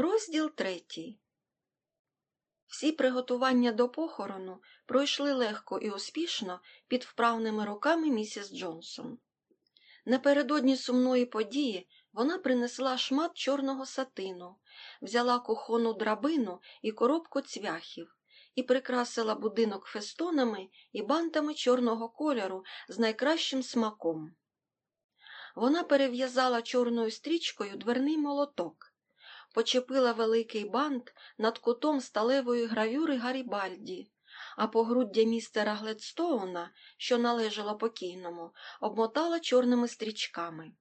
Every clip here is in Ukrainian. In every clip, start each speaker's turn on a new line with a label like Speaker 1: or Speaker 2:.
Speaker 1: Розділ третій. Всі приготування до похорону пройшли легко і успішно під вправними руками місіс Джонсон. Напередодні сумної події вона принесла шмат чорного сатину, взяла кухонну драбину і коробку цвяхів і прикрасила будинок фестонами і бантами чорного кольору з найкращим смаком. Вона перев'язала чорною стрічкою дверний молоток, почепила великий бант над кутом сталевої гравюри Гарібальді, а погруддя містера Гледстоуна, що належало покійному, обмотала чорними стрічками.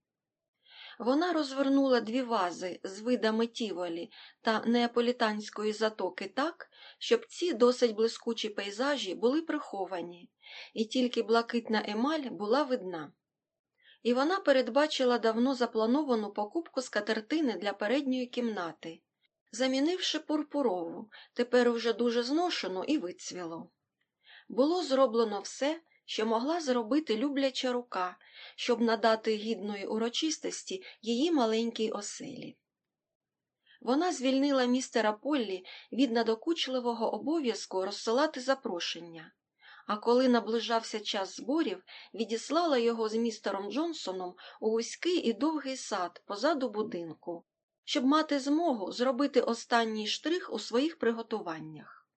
Speaker 1: Вона розвернула дві вази з видами тіволі та неаполітанської затоки так, щоб ці досить блискучі пейзажі були приховані, і тільки блакитна емаль була видна. І вона передбачила давно заплановану покупку скатертини для передньої кімнати, замінивши пурпурову, тепер уже дуже зношену і вицвілу. Було зроблено все, що могла зробити любляча рука, щоб надати гідної урочистості її маленькій оселі. Вона звільнила містера Поллі від надокучливого обов'язку розсилати запрошення, а коли наближався час зборів, відіслала його з містером Джонсоном у вузький і довгий сад позаду будинку, щоб мати змогу зробити останній штрих у своїх приготуваннях.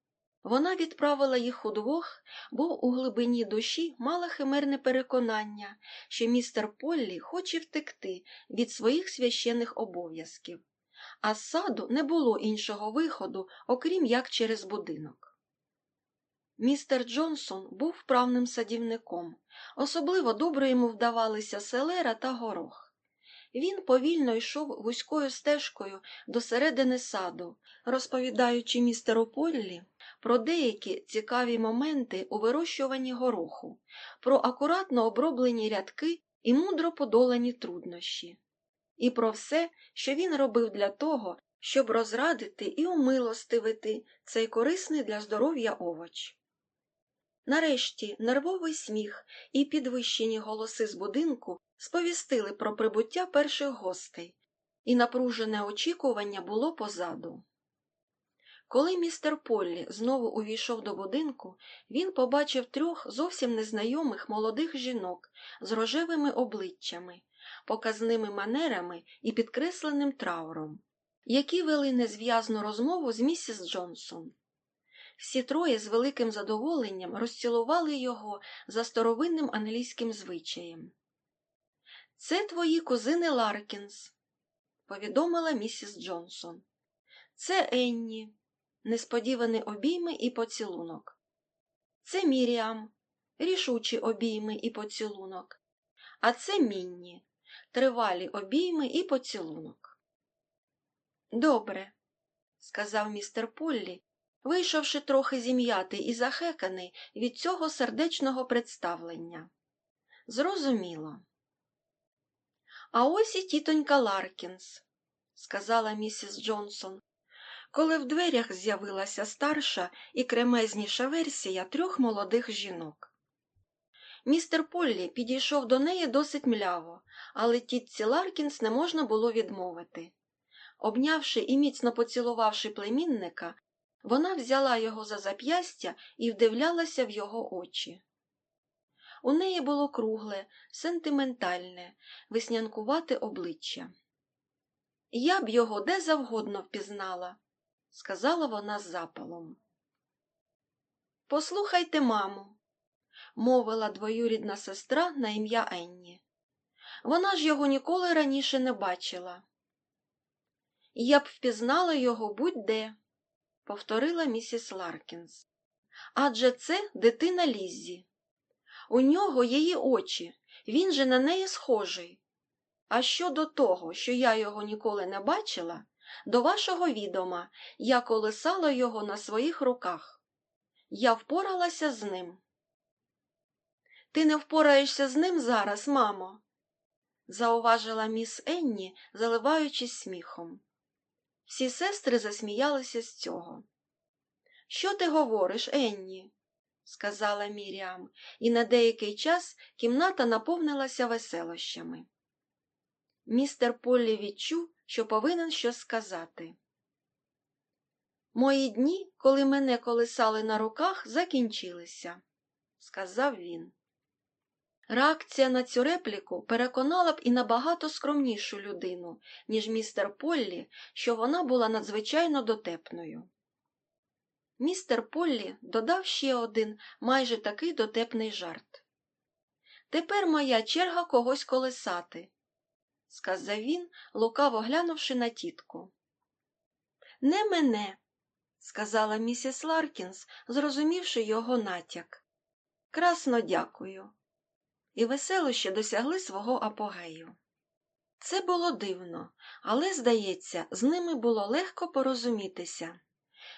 Speaker 1: Вона відправила їх удвох, бо у глибині душі мала химерне переконання, що містер Поллі хоче втекти від своїх священих обов'язків, а з саду не було іншого виходу, окрім як через будинок. Містер Джонсон був вправним садівником, особливо добре йому вдавалися селера та горох. Він повільно йшов вузькою стежкою до середини саду, розповідаючи містеру Поллі про деякі цікаві моменти у вирощуванні гороху, про акуратно оброблені рядки і мудро подолані труднощі, і про все, що він робив для того, щоб розрадити і умилостивити цей корисний для здоров'я овоч. Нарешті нервовий сміх і підвищені голоси з будинку сповістили про прибуття перших гостей, і напружене очікування було позаду. Коли містер Поллі знову увійшов до будинку, він побачив трьох зовсім незнайомих молодих жінок з рожевими обличчями, показними манерами і підкресленим трауром, які вели незв'язну розмову з місіс Джонсон. Всі троє з великим задоволенням розцілували його за старовинним англійським звичаєм. Це твої кузини Ларкінс, повідомила місіс Джонсон. Це Енні, несподівані обійми і поцілунок. Це Міріам, рішучі обійми і поцілунок. А це Мінні, тривалі обійми і поцілунок. Добре, сказав містер Поллі, вийшовши трохи зім'ятий і захеканий від цього сердечного представлення. Зрозуміло. А ось і тітонька Ларкінс, сказала місіс Джонсон, коли в дверях з'явилася старша і кремезніша версія трьох молодих жінок. Містер Поллі підійшов до неї досить мляво, але тітці Ларкінс не можна було відмовити. Обнявши і міцно поцілувавши племінника, вона взяла його за зап'ястя і вдивлялася в його очі. У неї було кругле, сентиментальне, веснянкувате обличчя. Я б його де завгодно впізнала, сказала вона з запалом. Послухайте, маму, мовила двоюрідна сестра на ім'я Енні. Вона ж його ніколи раніше не бачила. Я б впізнала його будь-де, повторила місіс Ларкінс. Адже це дитина Ліззі. У нього її очі, він же на неї схожий. А щодо того, що я його ніколи не бачила, до вашого відома я колисала його на своїх руках. Я впоралася з ним. Ти не впораєшся з ним зараз, мамо, зауважила міс Енні, заливаючись сміхом. Всі сестри засміялися з цього. Що ти говориш, Енні? сказала Міріам, і на деякий час кімната наповнилася веселощами. Містер Поллі відчув, що повинен щось сказати. Мої дні, коли мене колисали на руках, закінчилися, сказав він. Реакція на цю репліку переконала б і набагато скромнішу людину, ніж містер Поллі, що вона була надзвичайно дотепною. Містер Поллі додав ще один майже такий дотепний жарт. Тепер моя черга когось колисати, сказав він, лукаво глянувши на тітку. Не мене, сказала місіс Ларкінс, зрозумівши його натяк. Красно дякую. І веселощі досягли свого апогею. Це було дивно, але, здається, з ними було легко порозумітися.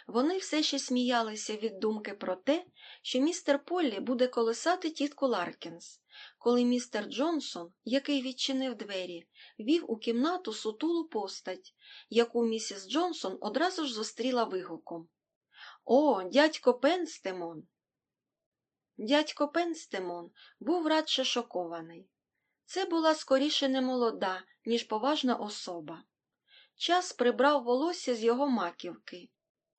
Speaker 1: Вони все ще сміялися від думки про те, що містер Поллі буде колисати тітку Ларкінс, коли містер Джонсон, який відчинив двері, ввів у кімнату сутулу постать, яку місіс Джонсон одразу ж зустріла вигуком О, дядько Пенстемон! Дядько Пенстемон був радше шокований. Це була скоріше не молода, ніж поважна особа. Час прибрав волосся з його маківки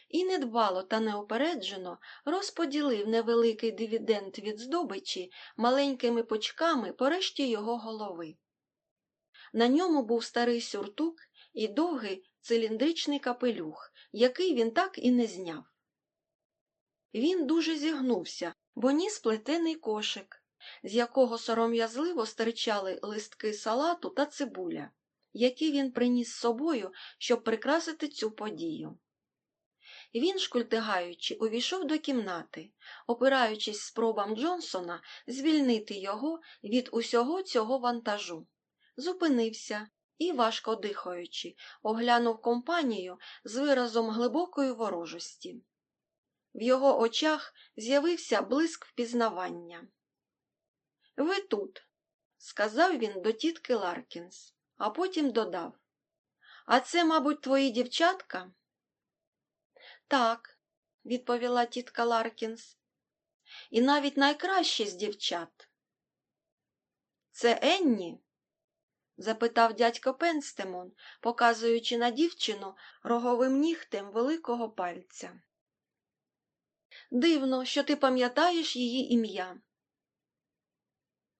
Speaker 1: і недбало та неопереджено розподілив невеликий дивіденд від здобичі маленькими почками по решті його голови. На ньому був старий сюртук і довгий циліндричний капелюх, який він так і не зняв. Він дуже зігнувся, бо ніс плетений кошик, з якого сором'язливо стирчали листки салату та цибуля, які він приніс з собою, щоб прикрасити цю подію. Він, шкультигаючи, увійшов до кімнати, опираючись спробам Джонсона звільнити його від усього цього вантажу. Зупинився і, важко дихаючи, оглянув компанію з виразом глибокої ворожості. В його очах з'явився блиск впізнавання. Ви тут, сказав він до тітки Ларкінс, а потім додав. А це, мабуть, твої дівчатка? Так, відповіла тітка Ларкінс, і навіть найкращі з дівчат. Це Енні? запитав дядько Пенстемон, показуючи на дівчину роговим нігтем великого пальця. Дивно, що ти пам'ятаєш її ім'я.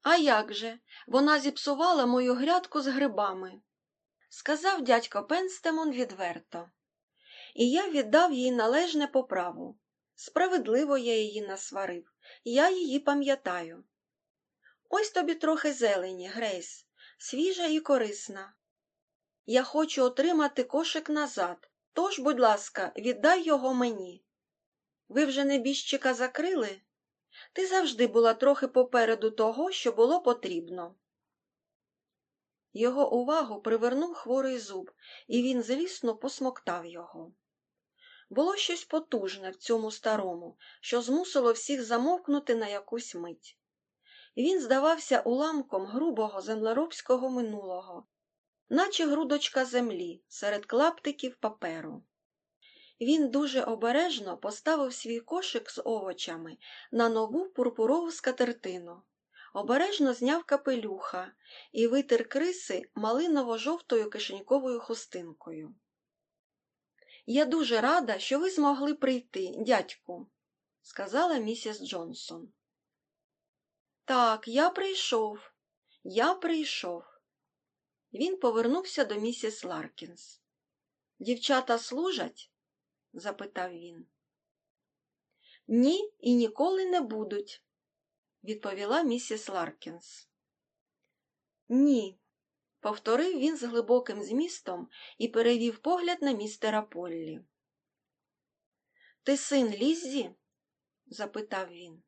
Speaker 1: А як же? Вона зіпсувала мою грядку з грибами, сказав дядько Пенстемон відверто і я віддав їй належне по праву. Справедливо я її насварив, я її пам'ятаю. Ось тобі трохи зелені, Грейс, свіжа і корисна. Я хочу отримати кошик назад, тож, будь ласка, віддай його мені. Ви вже небіжчика закрили? Ти завжди була трохи попереду того, що було потрібно. Його увагу привернув хворий зуб, і він злісно посмоктав його. Було щось потужне в цьому старому, що змусило всіх замовкнути на якусь мить. Він здавався уламком грубого землеробського минулого, наче грудочка землі серед клаптиків паперу. Він дуже обережно поставив свій кошик з овочами на нову пурпурову скатертину, обережно зняв капелюха і витер криси малиново-жовтою кишеньковою хустинкою. Я дуже рада, що ви змогли прийти, дядьку, сказала місіс Джонсон. Так, я прийшов, я прийшов. Він повернувся до місіс Ларкінс. Дівчата служать? Запитав він. Ні, і ніколи не будуть, відповіла місіс Ларкінс. Ні, повторив він з глибоким змістом і перевів погляд на містера Поллі. Ти син Ліззі? запитав він.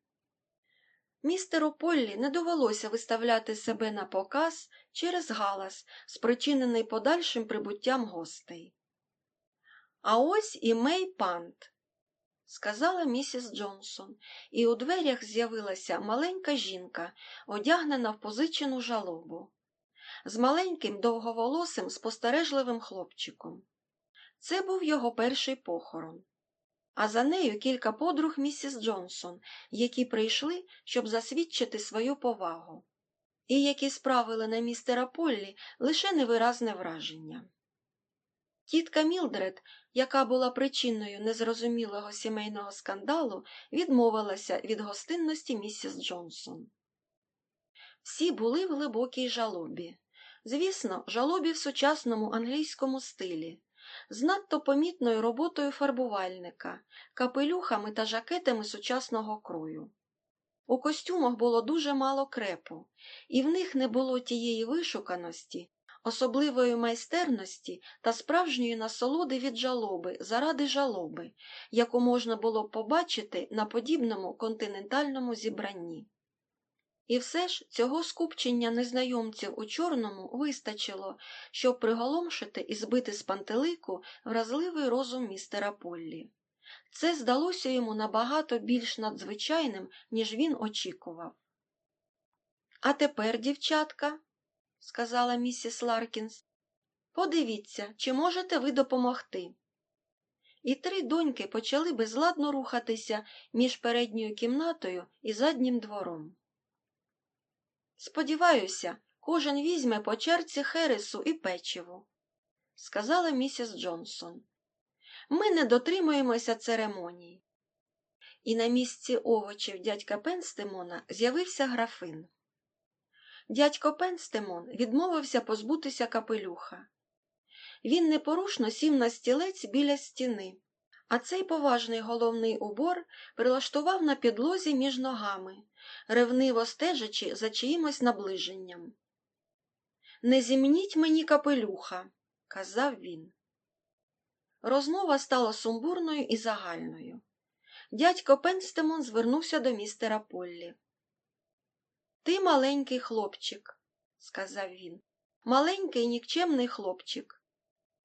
Speaker 1: Містеру Поллі не довелося виставляти себе на показ через галас, спричинений подальшим прибуттям гостей. А ось і Мей Пант, сказала місіс Джонсон, і у дверях з'явилася маленька жінка, одягнена в позичену жалобу з маленьким довговолосим спостережливим хлопчиком. Це був його перший похорон. А за нею кілька подруг місіс Джонсон, які прийшли, щоб засвідчити свою повагу, і які справили на містера Поллі лише невиразне враження. Тітка Мілдред, яка була причиною незрозумілого сімейного скандалу, відмовилася від гостинності місіс Джонсон. Всі були в глибокій жалобі. Звісно, жалобі в сучасному англійському стилі, з надто помітною роботою фарбувальника, капелюхами та жакетами сучасного крою. У костюмах було дуже мало крепу, і в них не було тієї вишуканості, особливої майстерності та справжньої насолоди від жалоби заради жалоби, яку можна було побачити на подібному континентальному зібранні. І все ж цього скупчення незнайомців у чорному вистачило, щоб приголомшити і збити з пантелику вразливий розум містера Поллі. Це здалося йому набагато більш надзвичайним, ніж він очікував. А тепер, дівчатка, сказала місіс Ларкінс, подивіться, чи можете ви допомогти. І три доньки почали безладно рухатися між передньою кімнатою і заднім двором. Сподіваюся, кожен візьме по черці хересу і печиву, сказала місіс Джонсон. Ми не дотримуємося церемоній. І на місці овочів дядька Пенстемона з'явився графин. Дядько Пенстемон відмовився позбутися капелюха. Він непорушно сів на стілець біля стіни, а цей поважний головний убор прилаштував на підлозі між ногами, ревниво стежачи за чиїмось наближенням. Не зімніть мені капелюха, казав він. Розмова стала сумбурною і загальною. Дядько Пенстемон звернувся до містера Поллі. Ти маленький хлопчик, сказав він, маленький нікчемний хлопчик.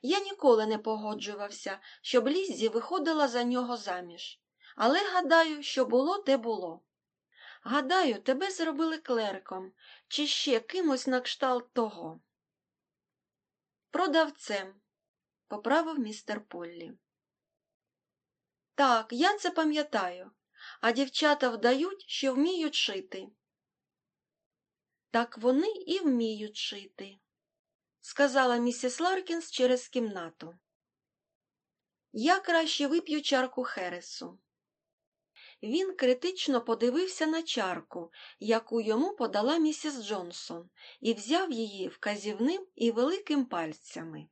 Speaker 1: Я ніколи не погоджувався, щоб Ліззі виходила за нього заміж, але гадаю, що було, те було. Гадаю, тебе зробили клериком чи ще кимось на кшталт того. Продавцем, поправив містер Поллі. Так, я це пам'ятаю, а дівчата вдають, що вміють шити. Так вони і вміють шити, сказала місіс Ларкінс через кімнату. Я краще вип'ю чарку хересу. Він критично подивився на чарку, яку йому подала місіс Джонсон, і взяв її вказівним і великим пальцями.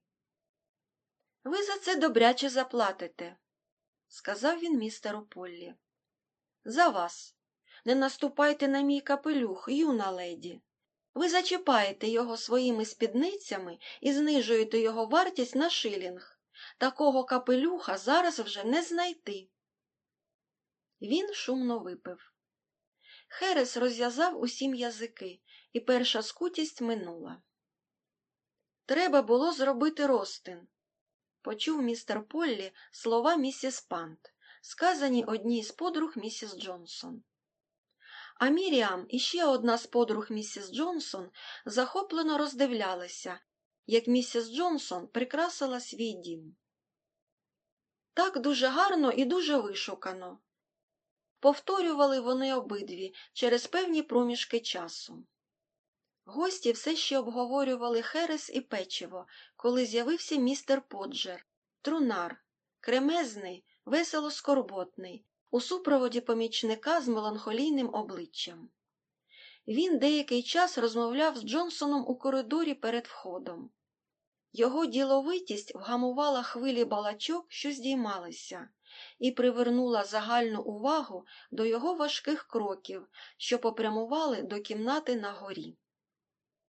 Speaker 1: Ви за це добряче заплатите, сказав він містеру Поллі. За вас. Не наступайте на мій капелюх, юна леді. Ви зачіпаєте його своїми спідницями і знижуєте його вартість на шилінг. Такого капелюха зараз вже не знайти. Він шумно випив. Херес розв'язав усім язики, і перша скутість минула. Треба було зробити ростин, почув містер Поллі слова місіс Пант, сказані одній з подруг місіс Джонсон. А Міріам і ще одна з подруг місіс Джонсон захоплено роздивлялися, як місіс Джонсон прикрасила свій дім. Так дуже гарно і дуже вишукано. Повторювали вони обидві через певні проміжки часу. Гості все ще обговорювали херес і печиво, коли з'явився містер Поджер, трунар, кремезний, весело скорботний, у супроводі помічника з меланхолійним обличчям. Він деякий час розмовляв з Джонсоном у коридорі перед входом. Його діловитість вгамувала хвилі балачок, що здіймалися, і привернула загальну увагу до його важких кроків, що попрямували до кімнати на горі.